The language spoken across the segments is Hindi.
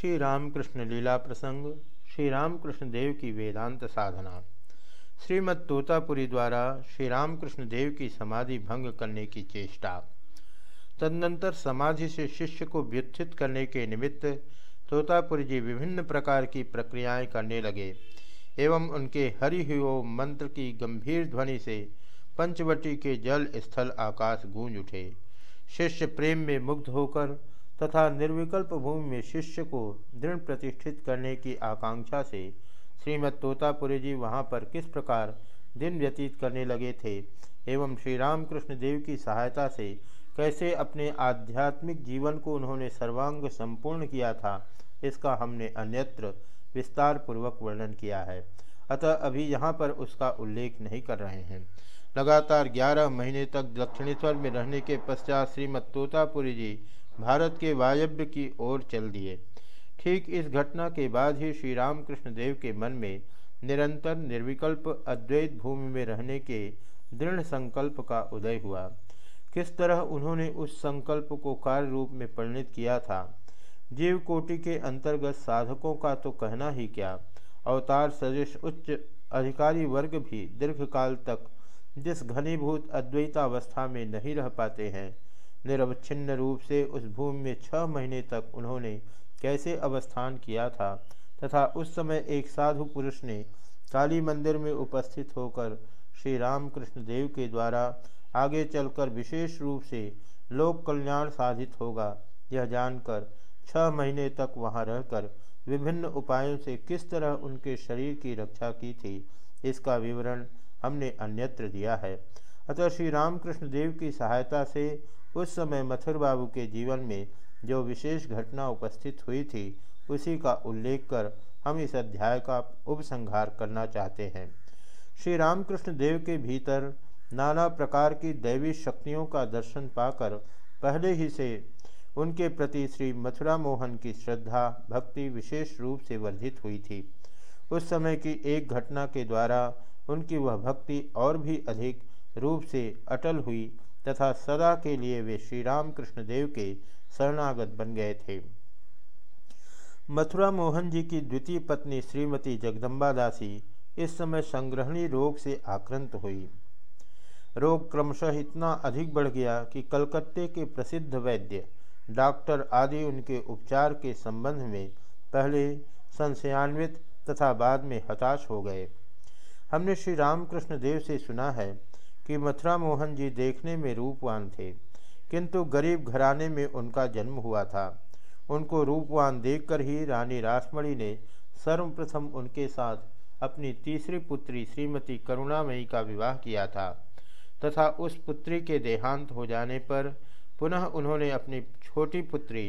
श्री रामकृष्ण लीला प्रसंग श्री रामकृष्ण देव की वेदांत साधना। श्रीमद तोतापुरी द्वारा श्री रामकृष्ण देव की समाधि भंग करने की चेष्टा। तदनंतर समाधि से शिष्य को व्युत्थित करने के निमित्त तोतापुरी जी विभिन्न प्रकार की प्रक्रियाएँ करने लगे, एवं उनके हरि ओम मंत्र की गंभीर ध्वनि से पंचवटी के जल स्थल आकाश गूंज उठे। शिष्य प्रेम में मुग्ध होकर तथा निर्विकल्प भूमि में शिष्य को दृढ़ प्रतिष्ठित करने की आकांक्षा से श्रीमद तोतापुरी जी वहाँ पर किस प्रकार दिन व्यतीत करने लगे थे एवं श्री रामकृष्ण देव की सहायता से कैसे अपने आध्यात्मिक जीवन को उन्होंने सर्वांग संपूर्ण किया था, इसका हमने अन्यत्र विस्तार पूर्वक वर्णन किया है। अतः अभी यहाँ पर उसका उल्लेख नहीं कर रहे हैं। लगातार ग्यारह महीने तक दक्षिणेश्वर में रहने के पश्चात श्रीमद तोतापुरी जी भारत के वायव्य की ओर चल दिए। ठीक इस घटना के बाद ही श्री रामकृष्ण देव के मन में निरंतर निर्विकल्प अद्वैत भूमि में रहने के दृढ़ संकल्प का उदय हुआ। किस तरह उन्होंने उस संकल्प को कार्य रूप में परिणित किया था? जीव कोटि के अंतर्गत साधकों का तो कहना ही क्या? अवतार सदृश उच्च अधिकारी वर्ग भी दीर्घकाल तक जिस घनीभूत अद्वैतावस्था में नहीं रह पाते हैं निरवच्छिन्न रूप से उस भूमि में छह महीने तक उन्होंने कैसे अवस्थान किया था तथा उस समय एक साधु पुरुष ने काली मंदिर में उपस्थित होकर श्री रामकृष्ण देव के द्वारा आगे चलकर विशेष रूप से लोक कल्याण साधित होगा, यह जानकर छह महीने तक वहाँ रहकर विभिन्न उपायों से किस तरह उनके शरीर की रक्षा की थी, इसका विवरण हमने अन्यत्र दिया है। अतः श्री रामकृष्ण देव की सहायता से उस समय मथुर बाबू के जीवन में जो विशेष घटना उपस्थित हुई थी, उसी का उल्लेख कर हम इस अध्याय का उपसंहार करना चाहते हैं। श्री रामकृष्ण देव के भीतर नाना प्रकार की दैवी शक्तियों का दर्शन पाकर पहले ही से उनके प्रति श्री मथुरा मोहन की श्रद्धा, भक्ति विशेष रूप से वर्धित हुई थी। उस समय की एक घटना के द्वारा उनकी वह भक्ति और भी अधिक रूप से अटल हुई तथा सदा के लिए वे श्री राम कृष्ण देव के शरणागत बन गए थे। मथुरा मोहन जी की द्वितीय पत्नी श्रीमती जगदम्बा दासी इस समय संग्रहणी रोग से आक्रांत हुई। रोग क्रमशः इतना अधिक बढ़ गया कि कलकत्ते के प्रसिद्ध वैद्य डॉक्टर आदि उनके उपचार के संबंध में पहले संशयान्वित तथा बाद में हताश हो गए। हमने श्री रामकृष्ण देव से सुना है कि मथुरा मोहन जी देखने में रूपवान थे, किंतु गरीब घराने में उनका जन्म हुआ था। उनको रूपवान देखकर ही रानी रासमणी ने सर्वप्रथम उनके साथ अपनी तीसरी पुत्री श्रीमती करुणामयी का विवाह किया था, तथा उस पुत्री के देहांत हो जाने पर पुनः उन्होंने अपनी छोटी पुत्री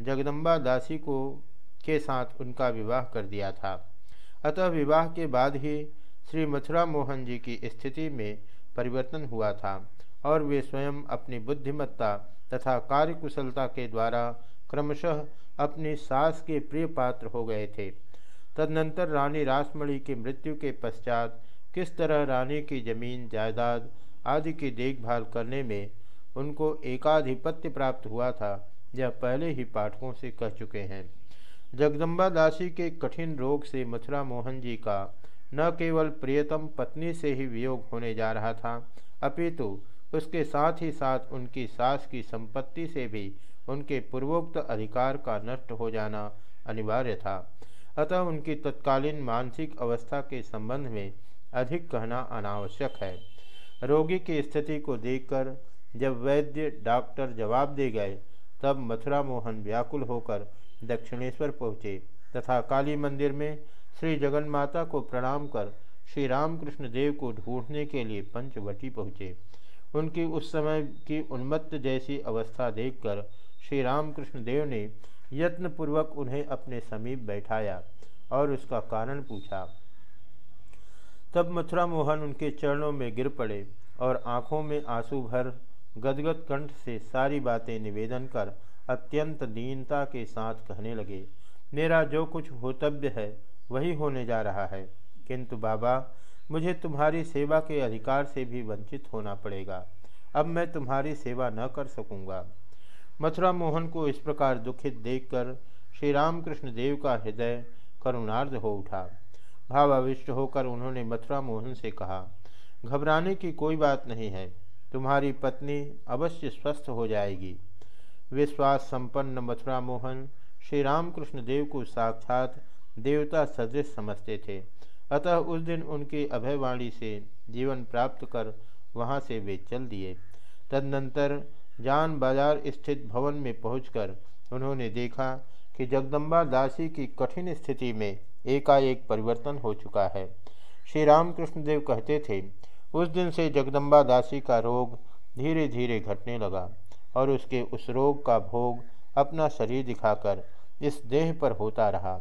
जगदम्बा दासी को, के साथ उनका विवाह कर दिया था। अतः विवाह के बाद ही श्री मथुरा मोहन जी की स्थिति में परिवर्तन हुआ था और वे स्वयं अपनी बुद्धिमत्ता तथा कार्यकुशलता के द्वारा क्रमशः अपनी सास के प्रिय पात्र हो गए थे। तदनंतर रानी रासमणी की मृत्यु के पश्चात किस तरह रानी की ज़मीन, जायदाद आदि की देखभाल करने में उनको एकाधिपत्य प्राप्त हुआ था, यह पहले ही पाठकों से कह चुके हैं। जगदम्बा दासी के कठिन रोग से मथुरा मोहन जी का न केवल प्रियतम पत्नी से ही वियोग होने जा रहा था, अपितु उसके साथ ही साथ उनकी सास की संपत्ति से भी उनके पूर्वोक्त अधिकार का नष्ट हो जाना अनिवार्य था। अतः उनकी तत्कालीन मानसिक अवस्था के संबंध में अधिक कहना अनावश्यक है। रोगी की स्थिति को देखकर जब वैद्य डॉक्टर जवाब दे गए, तब मथुरा मोहन व्याकुल होकर दक्षिणेश्वर पहुँचे तथा काली मंदिर में श्री जगन्माता को प्रणाम कर श्री रामकृष्ण देव को ढूँढने के लिए पंचवटी पहुँचे। उनकी उस समय की उन्मत्त जैसी अवस्था देखकर श्री रामकृष्ण देव ने यत्नपूर्वक उन्हें अपने समीप बैठाया और उसका कारण पूछा। तब मथुरा मोहन उनके चरणों में गिर पड़े और आँखों में आँसू भर गदगद कंठ से सारी बातें निवेदन कर अत्यंत दीनता के साथ कहने लगे, मेरा जो कुछ होतव्य है वही होने जा रहा है। किंतु बाबा, मुझे तुम्हारी सेवा के अधिकार से भी वंचित होना पड़ेगा। अब मैं तुम्हारी सेवा न कर सकूँगा। मथुरा मोहन को इस प्रकार दुखित देखकर श्री रामकृष्ण देव का हृदय करुणार्ध हो उठा। भावाविष्ट होकर उन्होंने मथुरा मोहन से कहा, घबराने की कोई बात नहीं है। तुम्हारी पत्नी अवश्य स्वस्थ हो जाएगी। विश्वास संपन्न मथुरा मोहन श्री रामकृष्ण देव को साक्षात देवता सदृश समझते थे। अतः उस दिन उनकी अभयवाणी से जीवन प्राप्त कर वहाँ से वे चल दिए। तदनंतर जान बाज़ार स्थित भवन में पहुंचकर उन्होंने देखा कि जगदम्बा दासी की कठिन स्थिति में एकाएक परिवर्तन हो चुका है। श्री रामकृष्ण देव कहते थे, उस दिन से जगदम्बा दासी का रोग धीरे धीरे घटने लगा और उसके उस रोग का भोग अपना शरीर दिखाकर इस देह पर होता रहा।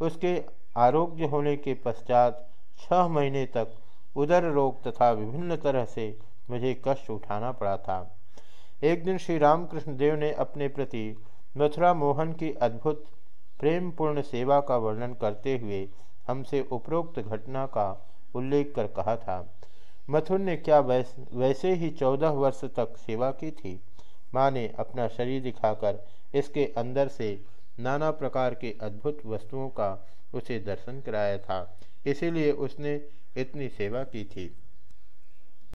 उसके आरोग्य होने के पश्चात छह महीने तक उदर रोग तथा विभिन्न तरह से मुझे कष्ट उठाना पड़ा था। एक दिन श्री रामकृष्ण देव ने अपने प्रति मथुरा मोहन की अद्भुत प्रेमपूर्ण सेवा का वर्णन करते हुए हमसे उपरोक्त घटना का उल्लेख कर कहा था मथुर ने क्या वैस, वैसे ही चौदह वर्ष तक सेवा की थी? माँ ने अपना शरीर दिखाकर इसके अंदर से नाना प्रकार के अद्भुत वस्तुओं का उसे दर्शन कराया था। इसीलिए उसने इतनी सेवा की थी।